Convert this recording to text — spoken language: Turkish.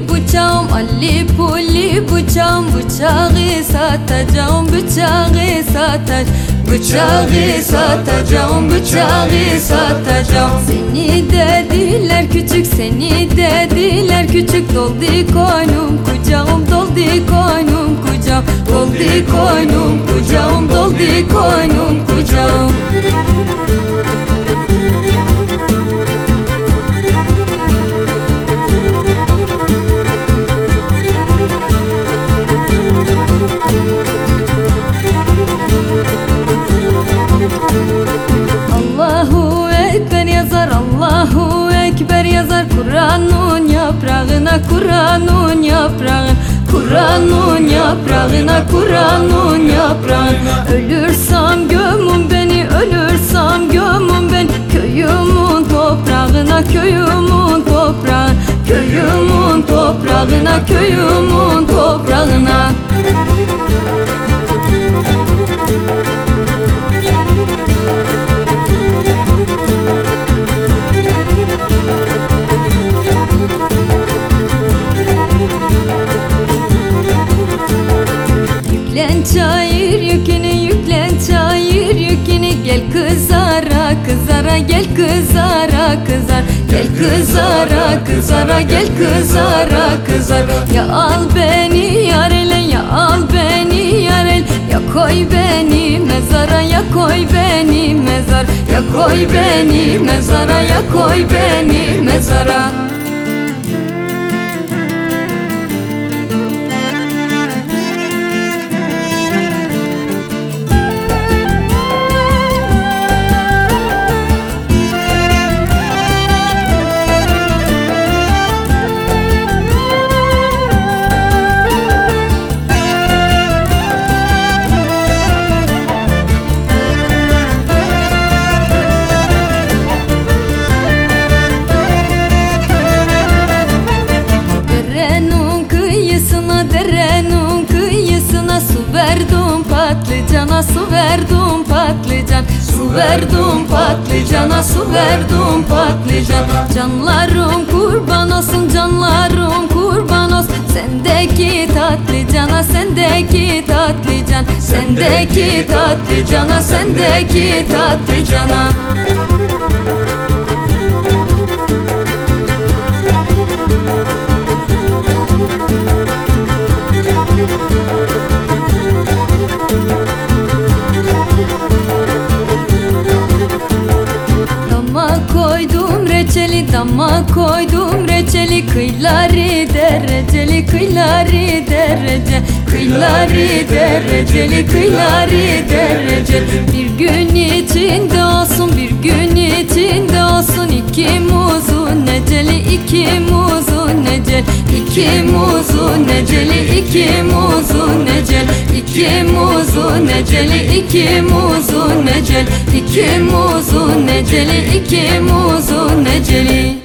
bıçağım Ali pulli bıçağım Bıçağı satacağım bıçağı satacağım Bıçağı satacağım bıçağı satacağım. Seni dediler küçük seni dediler küçük Doldu koynum kucağım doldu koynum kucağım Doldu koynum kucağım Kur'an'ın yaprağına Kur'an'ın yaprağına. Ölürsem gömün beni ölürsem gömün ben Köyümün toprağına köyümün toprağına Köyümün toprağına köyümün kızara kızara kızar. Gel kızara kızara gel kızara kızar. Ya al beni yar ele ya al beni yar el Ya koy beni mezara ya koy beni mezar. Ya koy beni mezara ya koy beni mezara kıyısına derenin kıyısına Su verdim patlıcana su verdim patlıcan. Su verdim patlıcana su verdim patlıcan. Canlarım kurban olsun canlarım kurban olsun. Sendeki tatlıcana sendeki tatlıcan. Sendeki tatlıcana sendeki tatlıcana reçeli dama koydum reçeli Kıyları dereceli kıyları derece Kıyları dereceli kıyları dereceli Bir gün içinde olsun bir gün içinde olsun iki muzun neceli iki muzun necel iki muzun neceli iki muzun necel iki muzun neceli iki muzun necel iki muzun neceli iki muzun necel